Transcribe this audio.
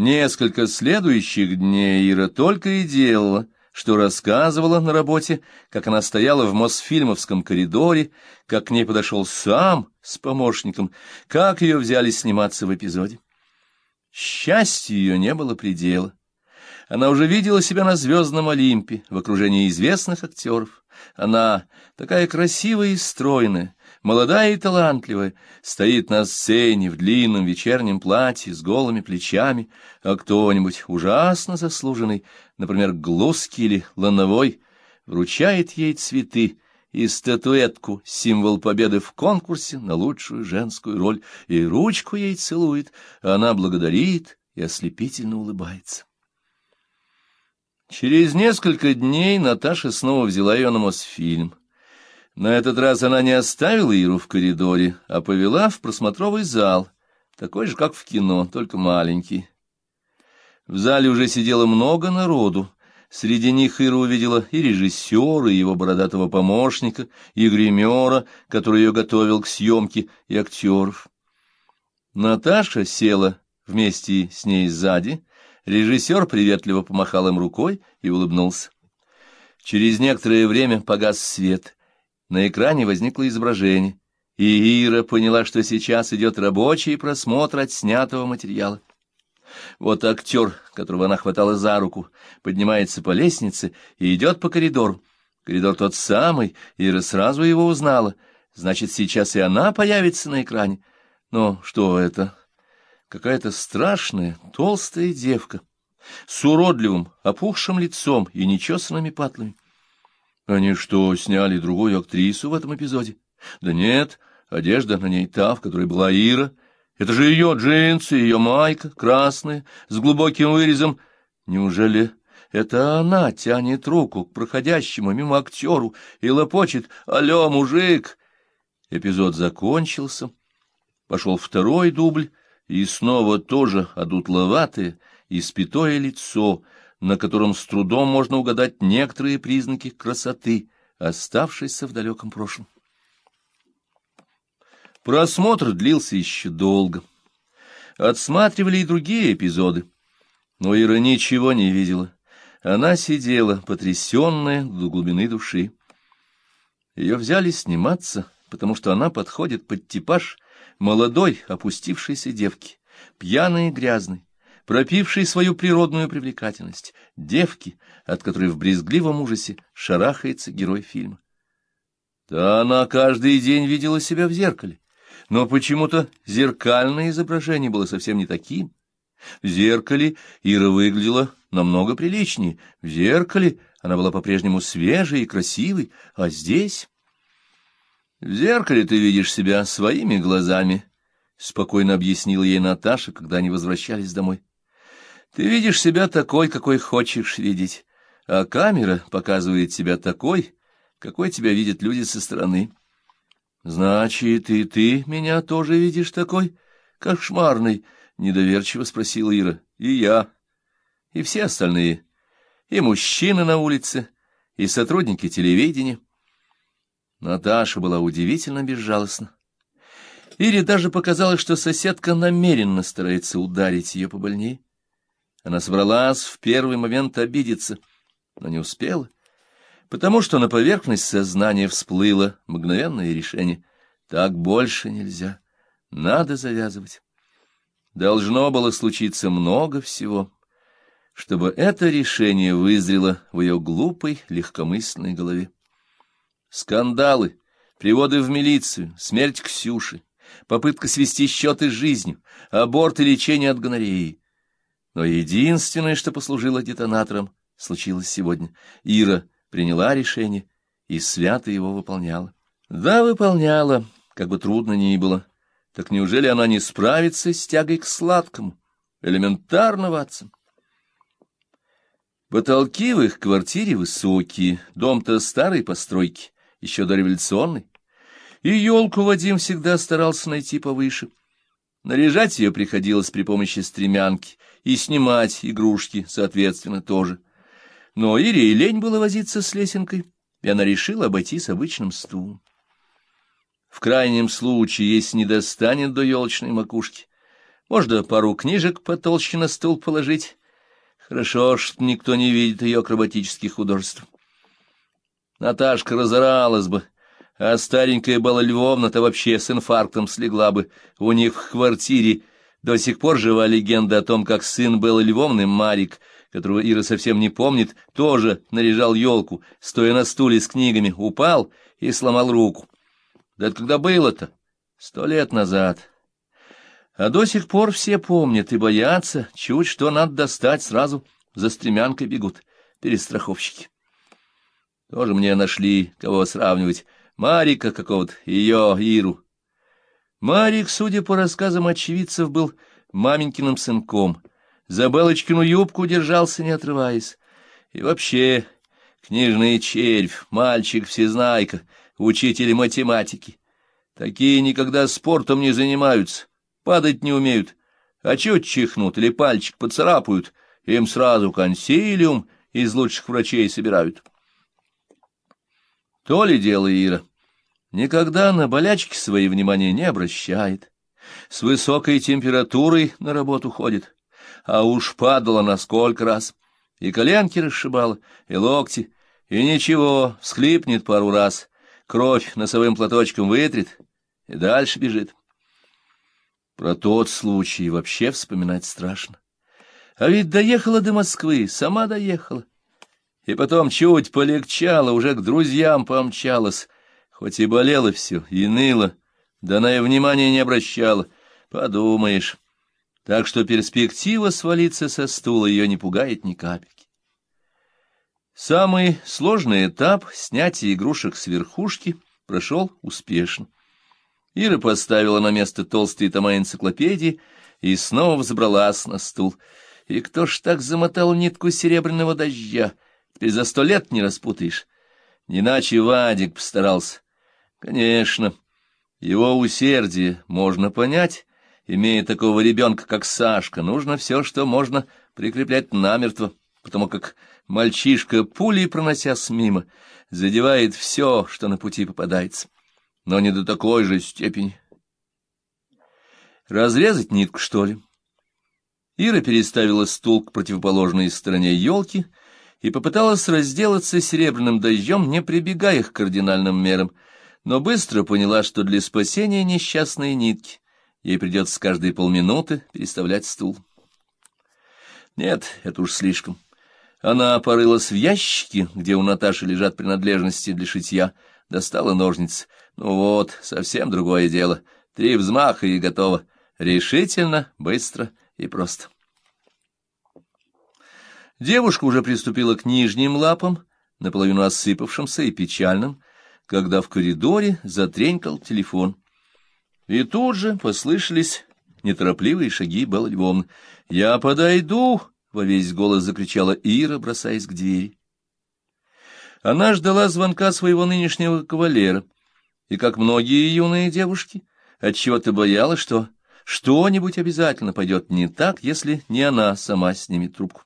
Несколько следующих дней Ира только и делала, что рассказывала на работе, как она стояла в Мосфильмовском коридоре, как к ней подошел сам с помощником, как ее взяли сниматься в эпизоде. Счастью ее не было предела. Она уже видела себя на звездном Олимпе, в окружении известных актеров. Она, такая красивая и стройная, молодая и талантливая, стоит на сцене в длинном вечернем платье с голыми плечами, а кто-нибудь ужасно заслуженный, например, Глузский или Лановой, вручает ей цветы и статуэтку, символ победы в конкурсе на лучшую женскую роль, и ручку ей целует, а она благодарит и ослепительно улыбается. Через несколько дней Наташа снова взяла ее на Мосфильм. На этот раз она не оставила Иру в коридоре, а повела в просмотровый зал, такой же, как в кино, только маленький. В зале уже сидело много народу. Среди них Ира увидела и режиссера, и его бородатого помощника, и гримера, который ее готовил к съемке, и актеров. Наташа села вместе с ней сзади, режиссер приветливо помахал им рукой и улыбнулся. Через некоторое время погас свет — на экране возникло изображение, и Ира поняла, что сейчас идет рабочий просмотр отснятого материала. Вот актер, которого она хватала за руку, поднимается по лестнице и идет по коридору. Коридор тот самый, Ира сразу его узнала. Значит, сейчас и она появится на экране. Но что это? Какая-то страшная, толстая девка с уродливым, опухшим лицом и нечесанными патлами. Они что, сняли другую актрису в этом эпизоде? Да нет, одежда на ней та, в которой была Ира. Это же ее джинсы, ее майка, красная, с глубоким вырезом. Неужели это она тянет руку к проходящему мимо актеру и лопочет «Алло, мужик!» Эпизод закончился. Пошел второй дубль, и снова тоже одутловатое, испятое лицо — на котором с трудом можно угадать некоторые признаки красоты, оставшейся в далеком прошлом. Просмотр длился еще долго. Отсматривали и другие эпизоды, но Ира ничего не видела. Она сидела, потрясенная до глубины души. Ее взяли сниматься, потому что она подходит под типаж молодой опустившейся девки, пьяной и грязной, пропившей свою природную привлекательность, девки, от которой в брезгливом ужасе шарахается герой фильма. Да она каждый день видела себя в зеркале, но почему-то зеркальное изображение было совсем не таким. В зеркале Ира выглядела намного приличнее, в зеркале она была по-прежнему свежей и красивой, а здесь... В зеркале ты видишь себя своими глазами, — спокойно объяснила ей Наташа, когда они возвращались домой. Ты видишь себя такой, какой хочешь видеть, а камера показывает тебя такой, какой тебя видят люди со стороны. Значит, и ты меня тоже видишь такой, кошмарный, — недоверчиво спросила Ира. И я, и все остальные, и мужчины на улице, и сотрудники телевидения. Наташа была удивительно безжалостна. Ире даже показалось, что соседка намеренно старается ударить ее побольнее. Она собралась в первый момент обидеться, но не успела, потому что на поверхность сознания всплыло мгновенное решение. Так больше нельзя, надо завязывать. Должно было случиться много всего, чтобы это решение вызрело в ее глупой, легкомысленной голове. Скандалы, приводы в милицию, смерть Ксюши, попытка свести счеты с жизнью, аборт и лечение от гонореи. Но единственное, что послужило детонатором, случилось сегодня. Ира приняла решение и свято его выполняла. Да, выполняла, как бы трудно ни было. Так неужели она не справится с тягой к сладкому? Элементарно, Ватсон. Потолки в их квартире высокие, дом-то старой постройки, еще дореволюционный. И елку Вадим всегда старался найти повыше. Наряжать ее приходилось при помощи стремянки, и снимать игрушки, соответственно, тоже. Но Ире и лень было возиться с лесенкой, и она решила обойтись обычным стулом. В крайнем случае, если не достанет до елочной макушки, Можно пару книжек потолще на стол положить. Хорошо, что никто не видит ее акробатических художеств. Наташка разоралась бы, а старенькая Бала Львовна-то вообще с инфарктом слегла бы. У них в квартире до сих пор жива легенда о том, как сын Беллы Львовны, Марик, которого Ира совсем не помнит, тоже наряжал елку, стоя на стуле с книгами, упал и сломал руку. Да это когда было-то? Сто лет назад. А до сих пор все помнят и боятся, чуть что надо достать, сразу за стремянкой бегут перестраховщики. Тоже мне нашли, кого сравнивать, Марика какого-то, ее, Иру. Марик, судя по рассказам очевидцев, был маменькиным сынком, за Белочкину юбку держался, не отрываясь. И вообще, книжный червь, мальчик-всезнайка, учитель математики. Такие никогда спортом не занимаются, падать не умеют. А чуть чихнут или пальчик поцарапают, им сразу консилиум из лучших врачей собирают. То ли дело Ира. Никогда на болячки свои внимания не обращает. С высокой температурой на работу ходит а уж падала на сколько раз. И коленки расшибала, и локти, и ничего, всхлипнет пару раз, кровь носовым платочком вытрет и дальше бежит. Про тот случай вообще вспоминать страшно. А ведь доехала до Москвы, сама доехала. И потом чуть полегчало, уже к друзьям помчалась, хоть и болело все, и ныло, да она и внимания не обращала. Подумаешь, так что перспектива свалиться со стула ее не пугает ни капельки. Самый сложный этап снятия игрушек с верхушки прошел успешно. Ира поставила на место толстые тома энциклопедии и снова взобралась на стул. И кто ж так замотал нитку серебряного дождя? Теперь за сто лет не распутаешь. Не Вадик постарался. Конечно, его усердие можно понять, Имея такого ребенка, как Сашка, нужно все, что можно, прикреплять намертво, потому как мальчишка, пулей проносясь мимо, задевает все, что на пути попадается, но не до такой же степени. Разрезать нитку, что ли? Ира переставила стул к противоположной стороне елки и попыталась разделаться серебряным дождем, не прибегая к кардинальным мерам, но быстро поняла, что для спасения несчастной нитки Ей придется каждые полминуты переставлять стул. Нет, это уж слишком. Она порылась в ящике, где у Наташи лежат принадлежности для шитья, достала ножницы. Ну вот, совсем другое дело. Три взмаха и готово. Решительно, быстро и просто. Девушка уже приступила к нижним лапам, наполовину осыпавшимся и печальным, когда в коридоре затренькал телефон. И тут же послышались неторопливые шаги Беллы Львовны. «Я подойду!» — во весь голос закричала Ира, бросаясь к двери. Она ждала звонка своего нынешнего кавалера, и, как многие юные девушки, отчего-то боялась, что что-нибудь обязательно пойдет не так, если не она сама снимет трубку.